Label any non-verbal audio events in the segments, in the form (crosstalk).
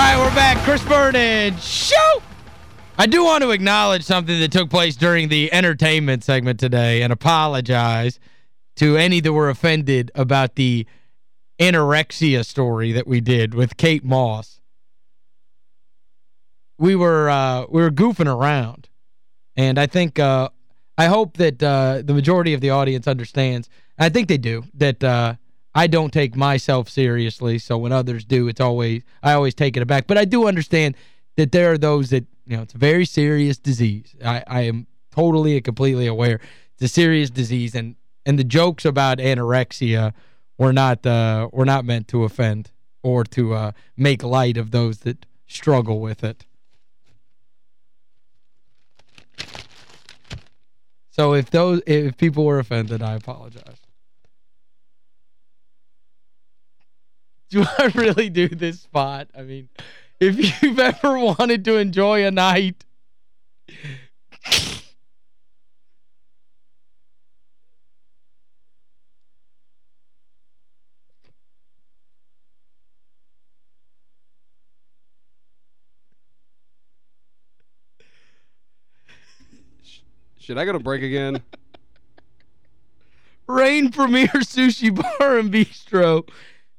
right, we're back. Chris Vernon, show! I do want to acknowledge something that took place during the entertainment segment today and apologize to any that were offended about the anorexia story that we did with Kate Moss. We were uh, we were goofing around. And I think uh, I hope that uh, the majority of the audience understands. I think they do that uh, I don't take myself seriously, so when others do, it's always I always take it aback. But I do understand that there are those that, you know, it's a very serious disease. I, I am totally and completely aware it's a serious disease, and and the jokes about anorexia were not uh, were not meant to offend or to uh, make light of those that struggle with it. So if those if people were offended, I apologize. Do I (laughs) really do this spot? I mean, if you've ever (laughs) wanted to enjoy a night Should I go to break again? (laughs) Rain Premier Sushi Bar and Bistro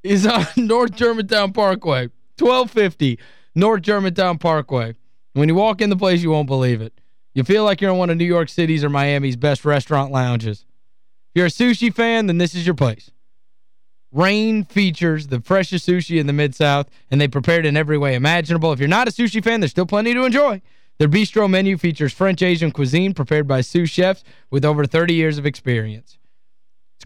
is on (laughs) North Germantown Parkway. 1250 North Germantown Parkway. When you walk in the place, you won't believe it. You feel like you're in one of New York City's or Miami's best restaurant lounges. If you're a sushi fan, then this is your place. Rain features the freshest sushi in the Mid-South, and they prepare it in every way imaginable. If you're not a sushi fan, there's still plenty to enjoy. Their bistro menu features French-Asian cuisine prepared by sous chefs with over 30 years of experience.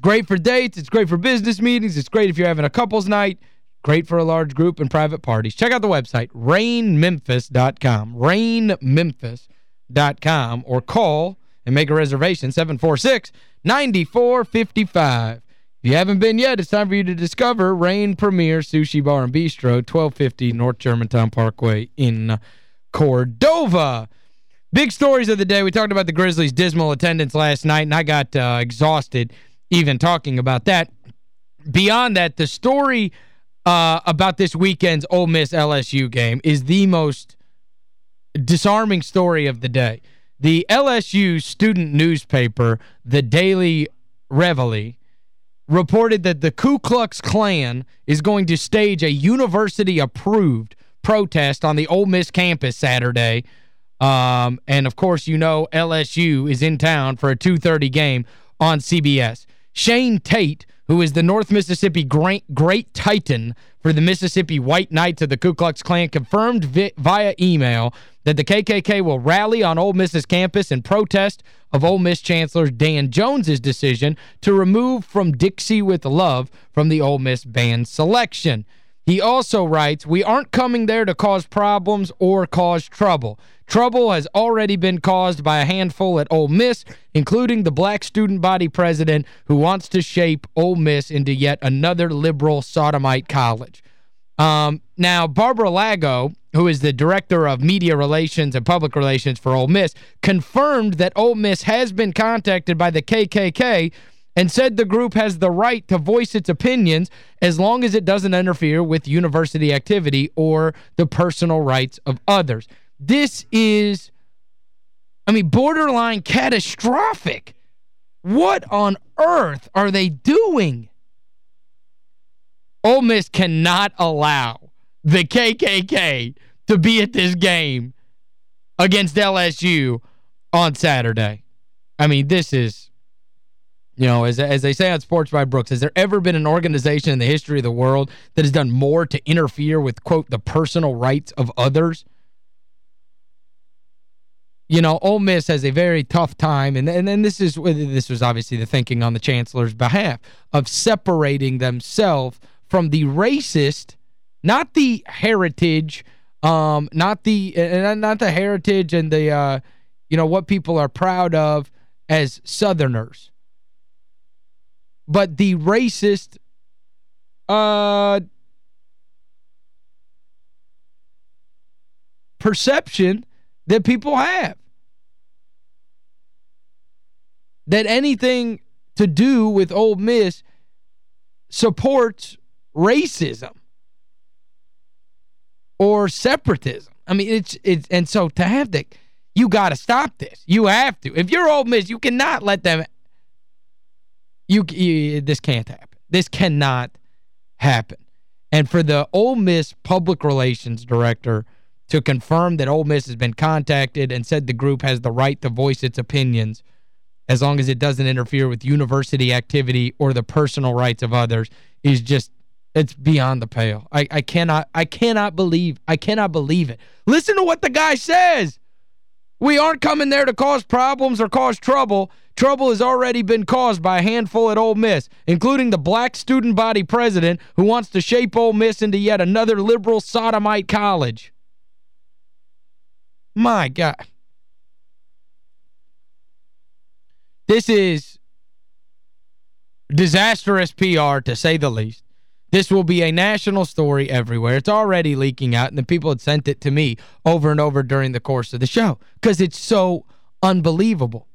Great for dates. It's great for business meetings. It's great if you're having a couple's night. Great for a large group and private parties. Check out the website, rainmemphis.com, rainmemphis.com, or call and make a reservation, 746-9455. If you haven't been yet, it's time for you to discover Rain Premier Sushi Bar and Bistro, 1250 North Germantown Parkway in Cordova. Big stories of the day. We talked about the Grizzlies' dismal attendance last night, and I got uh, exhausted even talking about that. Beyond that, the story uh, about this weekend's Ole Miss LSU game is the most disarming story of the day. The LSU student newspaper, the Daily Reveille, reported that the Ku Klux Klan is going to stage a university-approved protest on the Ole Miss campus Saturday. Um, and, of course, you know LSU is in town for a 2.30 game on CBS. Shane Tate, who is the North Mississippi Great, Great Titan for the Mississippi White Knights of the Ku Klux Klan, confirmed via email that the KKK will rally on Ole Miss's campus in protest of Ole Miss Chancellor Dan Jones's decision to remove from Dixie with Love from the Ole Miss band selection. He also writes, we aren't coming there to cause problems or cause trouble. Trouble has already been caused by a handful at Ole Miss, including the black student body president who wants to shape Ole Miss into yet another liberal sodomite college. Um, now, Barbara Lago, who is the director of media relations and public relations for Ole Miss, confirmed that Ole Miss has been contacted by the KKK and said the group has the right to voice its opinions as long as it doesn't interfere with university activity or the personal rights of others. This is, I mean, borderline catastrophic. What on earth are they doing? Ole Miss cannot allow the KKK to be at this game against LSU on Saturday. I mean, this is you know, as, as they say on Sports by Brooks, has there ever been an organization in the history of the world that has done more to interfere with, quote, the personal rights of others? You know, Ole Miss has a very tough time, and, and, and this is this was obviously the thinking on the chancellor's behalf, of separating themselves from the racist, not the heritage, um, not the uh, not the heritage and the, uh, you know, what people are proud of as Southerners but the racist uh perception that people have. That anything to do with Ole Miss supports racism. or separatism. I mean, it's it's and so to have that, you got to stop this. You have to. If you're Ole Miss, you cannot let them you, you this can't happen. This cannot happen. And for the Ole Miss public relations director to confirm that Ole Miss has been contacted and said the group has the right to voice its opinions as long as it doesn't interfere with university activity or the personal rights of others is just it's beyond the pale. I, I cannot I cannot believe I cannot believe it. Listen to what the guy says. We aren't coming there to cause problems or cause trouble. Trouble has already been caused by a handful at Ole Miss, including the black student body president who wants to shape Ole Miss into yet another liberal sodomite college. My God. This is disastrous PR, to say the least. This will be a national story everywhere. It's already leaking out, and the people had sent it to me over and over during the course of the show because it's so unbelievable.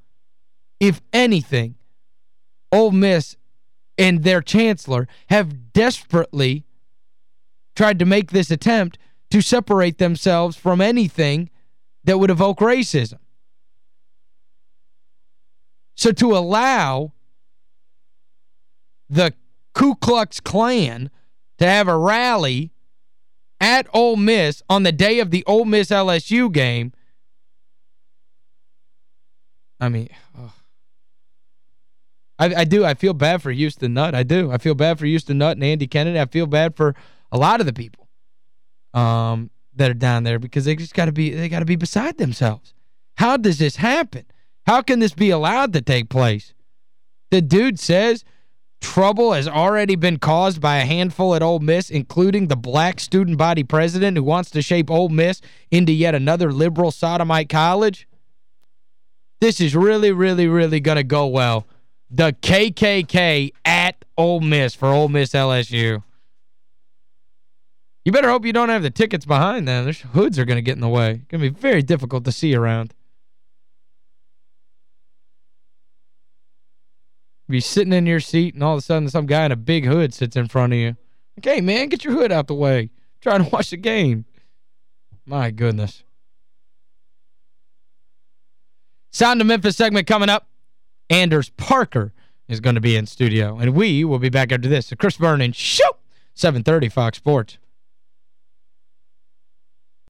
If anything, Ole Miss and their chancellor have desperately tried to make this attempt to separate themselves from anything that would evoke racism. So to allow the Ku Klux Klan to have a rally at Ole Miss on the day of the Ole Miss LSU game. I mean, oh. I, I do. I feel bad for Houston Nutt. I do. I feel bad for Houston Nutt and Andy Kennedy. I feel bad for a lot of the people um, that are down there because they just got to be they got to be beside themselves. How does this happen? How can this be allowed to take place? The dude says Trouble has already been caused by a handful at Ole Miss, including the black student body president who wants to shape Ole Miss into yet another liberal sodomite college. This is really, really, really going to go well. The KKK at Ole Miss for Ole Miss LSU. You better hope you don't have the tickets behind them. Their hoods are going to get in the way. It's going to be very difficult to see around. be sitting in your seat and all of a sudden some guy in a big hood sits in front of you. Okay, man, get your hood out the way. trying to watch the game. My goodness. Sound of Memphis segment coming up. Anders Parker is going to be in studio. And we will be back after this. So Chris Vernon, shoot! 730 Fox Sports.